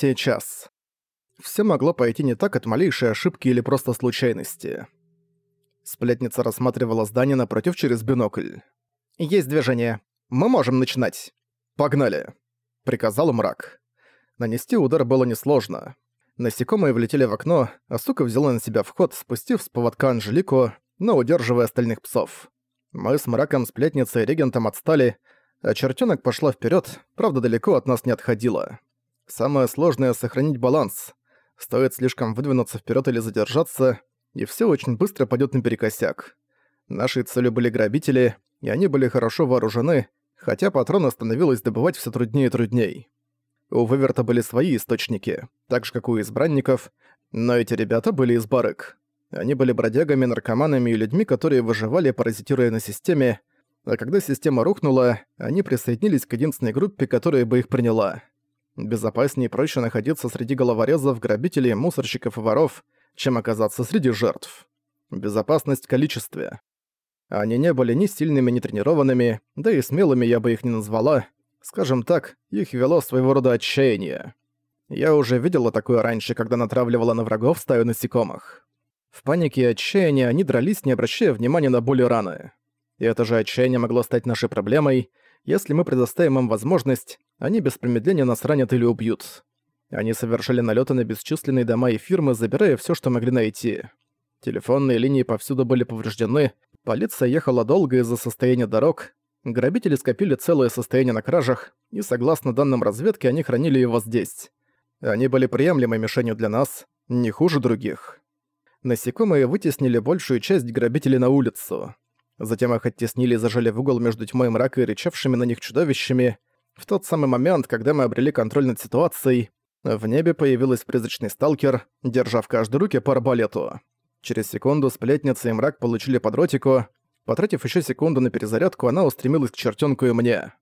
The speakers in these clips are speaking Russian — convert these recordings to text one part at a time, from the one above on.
сейчас. Все могло пойти не так от малейшей ошибки или просто случайности. Сплетница рассматривала здание напротив через бинокль. «Есть движение. Мы можем начинать. Погнали!» — приказал мрак. Нанести удар было несложно. Насекомые влетели в окно, а сука взяла на себя вход, спустив с поводка Анжелику, но удерживая остальных псов. Мы с мраком, сплетницей и регентом отстали, а чертенок пошла вперед, правда далеко от нас не отходила. Самое сложное — сохранить баланс. Стоит слишком выдвинуться вперед или задержаться, и все очень быстро пойдет наперекосяк. Нашей целью были грабители, и они были хорошо вооружены, хотя патроны становилось добывать все труднее и трудней. У Выверта были свои источники, так же как у избранников, но эти ребята были из барык. Они были бродягами, наркоманами и людьми, которые выживали, паразитируя на системе, а когда система рухнула, они присоединились к единственной группе, которая бы их приняла. Безопаснее и проще находиться среди головорезов, грабителей, мусорщиков и воров, чем оказаться среди жертв. Безопасность в количестве. Они не были ни сильными, ни тренированными, да и смелыми я бы их не назвала, Скажем так, их вело своего рода отчаяние. Я уже видела такое раньше, когда натравливала на врагов стаю насекомых. В панике и отчаянии они дрались, не обращая внимания на боли раны. И это же отчаяние могло стать нашей проблемой. Если мы предоставим им возможность, они без промедления нас ранят или убьют. Они совершали налеты на бесчисленные дома и фирмы, забирая все, что могли найти. Телефонные линии повсюду были повреждены, полиция ехала долго из-за состояния дорог, Грабители скопили целое состояние на кражах, и согласно данным разведки, они хранили его здесь. Они были приемлемой мишенью для нас, не хуже других. Насекомые вытеснили большую часть грабителей на улицу. Затем их оттеснили и зажали в угол между тьмой мрака и рычавшими на них чудовищами. В тот самый момент, когда мы обрели контроль над ситуацией, в небе появился призрачный сталкер, держа в каждой руке по. Через секунду сплетница и мрак получили под ротику, Потратив еще секунду на перезарядку, она устремилась к чертенку и мне.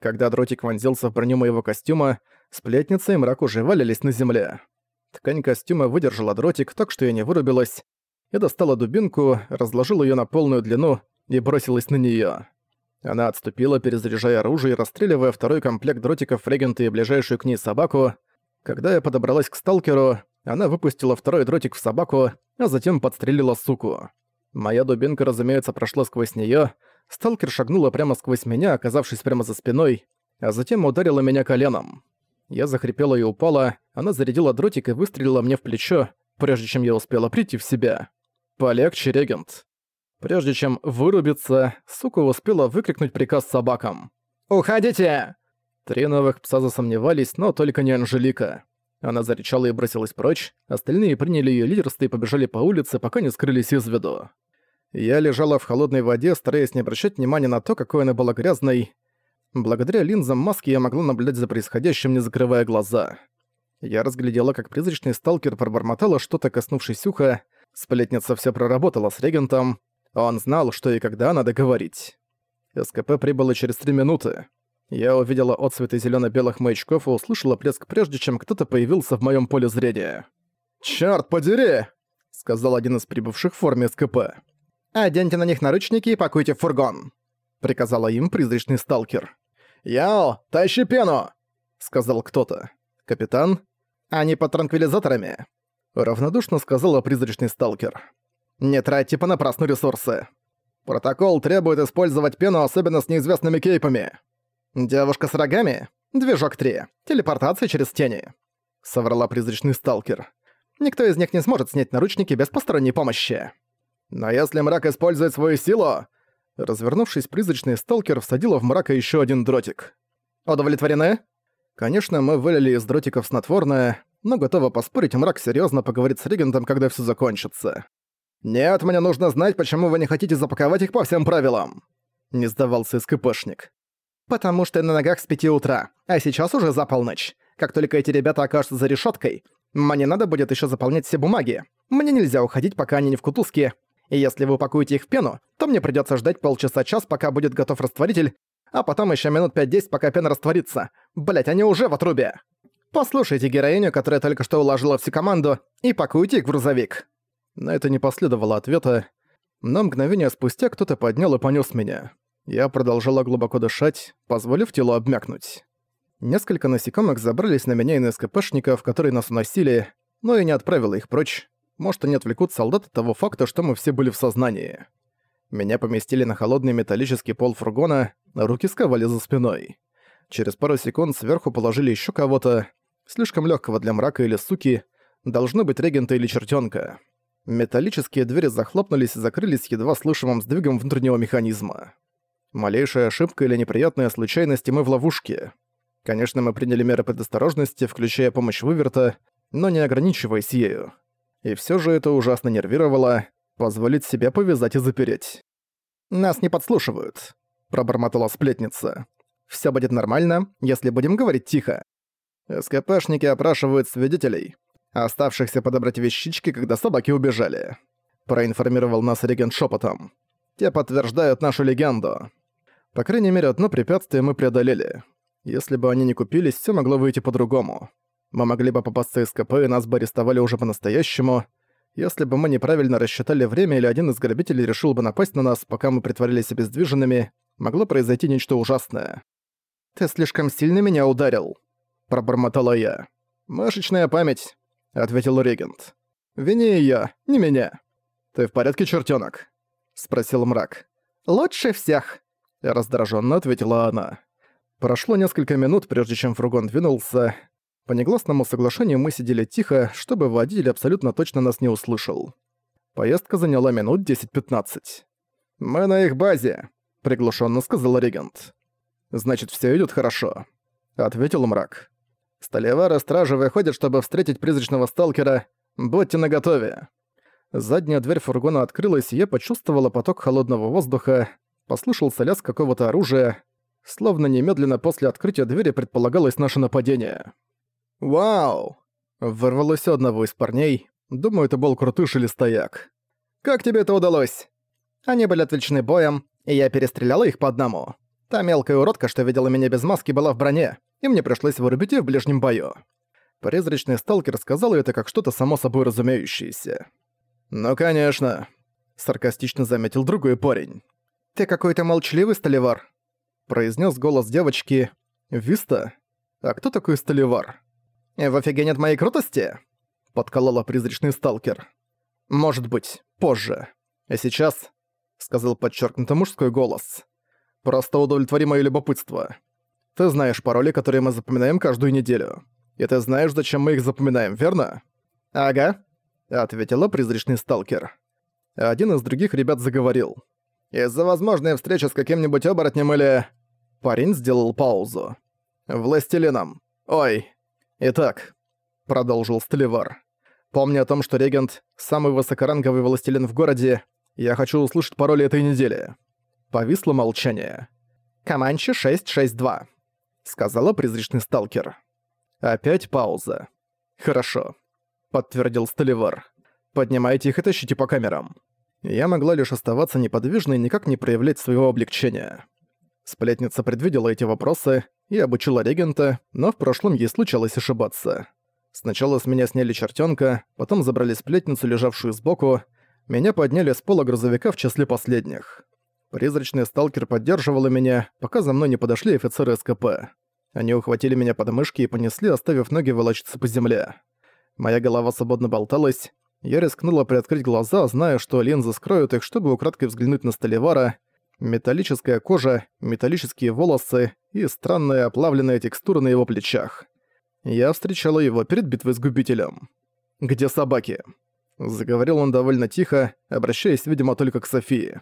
Когда дротик вонзился в броню моего костюма, сплетница и мрак уже валялись на земле. Ткань костюма выдержала дротик, так что я не вырубилась. Я достала дубинку, разложила ее на полную длину и бросилась на нее. Она отступила, перезаряжая оружие и расстреливая второй комплект дротиков регента и ближайшую к ней собаку. Когда я подобралась к сталкеру, она выпустила второй дротик в собаку, а затем подстрелила суку. Моя дубинка, разумеется, прошла сквозь неё. Сталкер шагнула прямо сквозь меня, оказавшись прямо за спиной, а затем ударила меня коленом. Я захрипела и упала, она зарядила дротик и выстрелила мне в плечо, прежде чем я успела прийти в себя. «Полегче, регент». Прежде чем вырубиться, сука успела выкрикнуть приказ собакам. «Уходите!» Три новых пса засомневались, но только не Анжелика. Она зарычала и бросилась прочь, остальные приняли её лидерство и побежали по улице, пока не скрылись из виду. Я лежала в холодной воде, стараясь не обращать внимания на то, какой она была грязной. Благодаря линзам маски я могла наблюдать за происходящим, не закрывая глаза. Я разглядела, как призрачный сталкер пробормотала что-то, коснувшись уха. Сплетница всё проработала с регентом. Он знал, что и когда надо говорить. СКП прибыло через три минуты. Я увидела отцветы зелено-белых маячков и услышала плеск прежде, чем кто-то появился в моем поле зрения. «Чёрт подери!» — сказал один из прибывших в форме СКП. «Оденьте на них наручники и пакуйте в фургон», — приказала им призрачный сталкер. «Яо, тащи пену!» — сказал кто-то. «Капитан? Они под транквилизаторами», — равнодушно сказала призрачный сталкер. «Не тратьте понапрасну ресурсы. Протокол требует использовать пену, особенно с неизвестными кейпами. «Девушка с рогами? Движок 3. Телепортация через тени», — соврала призрачный сталкер. «Никто из них не сможет снять наручники без посторонней помощи». «Но если мрак использует свою силу...» Развернувшись, призрачный сталкер всадила в мрака еще один дротик. «Удовлетворены?» Конечно, мы вылили из дротиков снотворное, но готова поспорить, мрак серьезно поговорит с регентом, когда все закончится. «Нет, мне нужно знать, почему вы не хотите запаковать их по всем правилам!» Не сдавался СКПшник. «Потому что я на ногах с пяти утра, а сейчас уже за полночь. Как только эти ребята окажутся за решеткой, мне надо будет еще заполнять все бумаги. Мне нельзя уходить, пока они не в кутузке. И если вы упакуете их в пену, то мне придется ждать полчаса-час, пока будет готов растворитель, а потом еще минут 5-10, пока пена растворится. Блять, они уже в отрубе. Послушайте героиню, которая только что уложила всю команду, и пакуйте их в грузовик». На это не последовало ответа, но мгновение спустя кто-то поднял и понёс меня. Я продолжала глубоко дышать, позволив телу обмякнуть. Несколько насекомых забрались на меня и на СКПшников, которые нас уносили, но и не отправила их прочь. Может, они отвлекут солдат от того факта, что мы все были в сознании. Меня поместили на холодный металлический пол фургона, руки сковали за спиной. Через пару секунд сверху положили еще кого-то, слишком легкого для мрака или суки, должно быть регента или чертенка. Металлические двери захлопнулись и закрылись едва слышимым сдвигом внутреннего механизма. Малейшая ошибка или неприятная случайность, и мы в ловушке. Конечно, мы приняли меры предосторожности, включая помощь выверта, но не ограничиваясь ею. И все же это ужасно нервировало, позволить себя повязать и запереть. «Нас не подслушивают», — пробормотала сплетница. Все будет нормально, если будем говорить тихо. СКПшники опрашивают свидетелей, оставшихся подобрать вещички, когда собаки убежали. Проинформировал нас регент шепотом. Те подтверждают нашу легенду. По крайней мере, одно препятствие мы преодолели. Если бы они не купились, все могло выйти по-другому. Мы могли бы попасться СКП, и нас бы арестовали уже по-настоящему. Если бы мы неправильно рассчитали время или один из грабителей решил бы напасть на нас, пока мы притворились обездвиженными, могло произойти нечто ужасное. «Ты слишком сильно меня ударил», — пробормотала я. «Мышечная память», — ответил регент. «Вини её, не меня». «Ты в порядке, чертёнок?» — спросил мрак. «Лучше всех», — раздражённо ответила она. Прошло несколько минут, прежде чем фургон двинулся. По негласному соглашению мы сидели тихо, чтобы водитель абсолютно точно нас не услышал. Поездка заняла минут 10-15. «Мы на их базе», — приглушенно сказал регент. «Значит, все идет хорошо», — ответил мрак. «Столевары стражи выходят, чтобы встретить призрачного сталкера. Будьте наготове». Задняя дверь фургона открылась, и я почувствовала поток холодного воздуха, послышался лязг какого-то оружия, словно немедленно после открытия двери предполагалось наше нападение. «Вау!» — вырвалось одного из парней. Думаю, это был крутыш или стояк. «Как тебе это удалось?» Они были отвлечены боем, и я перестреляла их по одному. Та мелкая уродка, что видела меня без маски, была в броне, и мне пришлось вырубить её в ближнем бою. Призрачный сталкер сказал это как что-то само собой разумеющееся. «Ну, конечно», — саркастично заметил другой парень. «Ты какой-то молчаливый столевар», — произнес голос девочки. «Виста? А кто такой столевар?» «В офигенет моей крутости?» — подколола призрачный сталкер. «Может быть, позже. А сейчас», — сказал подчеркнуто мужской голос, — Просто удовлетвори моё любопытство. Ты знаешь пароли, которые мы запоминаем каждую неделю. И ты знаешь, зачем мы их запоминаем, верно? Ага, ответила призрачный сталкер. Один из других ребят заговорил. Из-за возможной встречи с каким-нибудь оборотнем или... Парень сделал паузу. Властелином. Ой. Итак, продолжил Стелевар. Помни о том, что регент — самый высокоранговый властелин в городе, я хочу услышать пароли этой недели. Повисло молчание. «Команчи 662», — сказала призрачный сталкер. Опять пауза. «Хорошо», — подтвердил Столивар. «Поднимайте их и тащите по камерам». Я могла лишь оставаться неподвижной и никак не проявлять своего облегчения. Сплетница предвидела эти вопросы и обучила регента, но в прошлом ей случалось ошибаться. Сначала с меня сняли чертенка, потом забрали сплетницу, лежавшую сбоку, меня подняли с пола грузовика в числе последних. Призрачный сталкер поддерживала меня, пока за мной не подошли офицеры СКП. Они ухватили меня под мышки и понесли, оставив ноги волочиться по земле. Моя голова свободно болталась. Я рискнула приоткрыть глаза, зная, что линзы скроют их, чтобы украдкой взглянуть на Столивара. Металлическая кожа, металлические волосы и странная оплавленная текстура на его плечах. Я встречала его перед битвой с губителем. «Где собаки?» Заговорил он довольно тихо, обращаясь, видимо, только к Софии.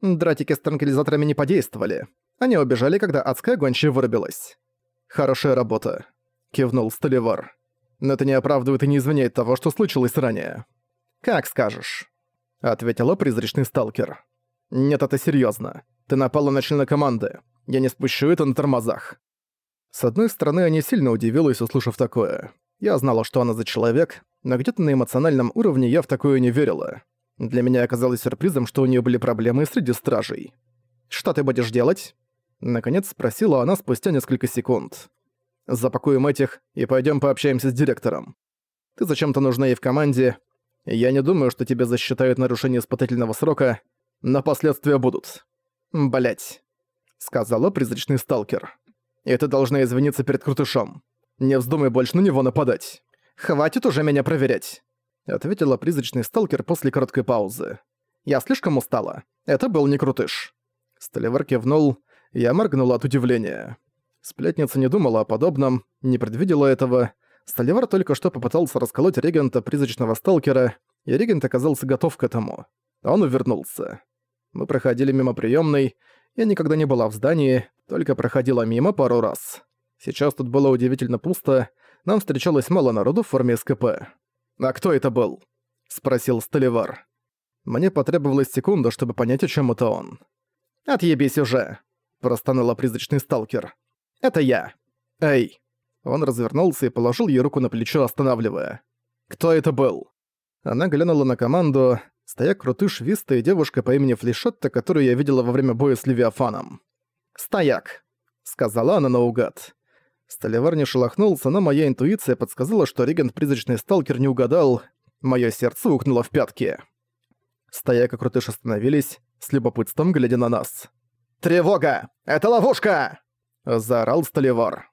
Дратики с транквилизаторами не подействовали. Они убежали, когда адская гончая вырубилась. «Хорошая работа», — кивнул Столивар. «Но это не оправдывает и не извиняет того, что случилось ранее». «Как скажешь», — ответила призрачный сталкер. «Нет, это серьёзно. Ты напала на члена команды. Я не спущу это на тормозах». С одной стороны, не сильно удивилась, услышав такое. Я знала, что она за человек, но где-то на эмоциональном уровне я в такое не верила. Для меня оказалось сюрпризом, что у нее были проблемы среди стражей. «Что ты будешь делать?» Наконец спросила она спустя несколько секунд. «Запакуем этих и пойдем пообщаемся с директором. Ты зачем-то нужна ей в команде. Я не думаю, что тебе засчитают нарушение испытательного срока, но последствия будут». Блять, сказала призрачный сталкер. И ты должна извиниться перед Крутышом. Не вздумай больше на него нападать. Хватит уже меня проверять», — ответила призрачный сталкер после короткой паузы. «Я слишком устала. Это был не Крутыш». Столивар кивнул, я моргнула от удивления. Сплетница не думала о подобном, не предвидела этого. Столивар только что попытался расколоть регента призрачного сталкера, и регент оказался готов к этому. Он увернулся. Мы проходили мимо приёмной, я никогда не была в здании, только проходила мимо пару раз. Сейчас тут было удивительно пусто, нам встречалось мало народу в форме СКП. «А кто это был?» — спросил Столивар. Мне потребовалась секунда, чтобы понять, о чем это он. «Отъебись уже!» — простонала призрачный сталкер. «Это я!» «Эй!» Он развернулся и положил ей руку на плечо, останавливая. «Кто это был?» Она глянула на команду, стояк крутыш Виста и девушка по имени Флешетта, которую я видела во время боя с Левиафаном. «Стояк!» — сказала она наугад. Столевар не шелохнулся, но моя интуиция подсказала, что регент призрачный сталкер не угадал. Моё сердце ухнуло в пятки. Стояк и крутыш остановились, с любопытством глядя на нас. «Тревога! Это ловушка!» — заорал Столевар.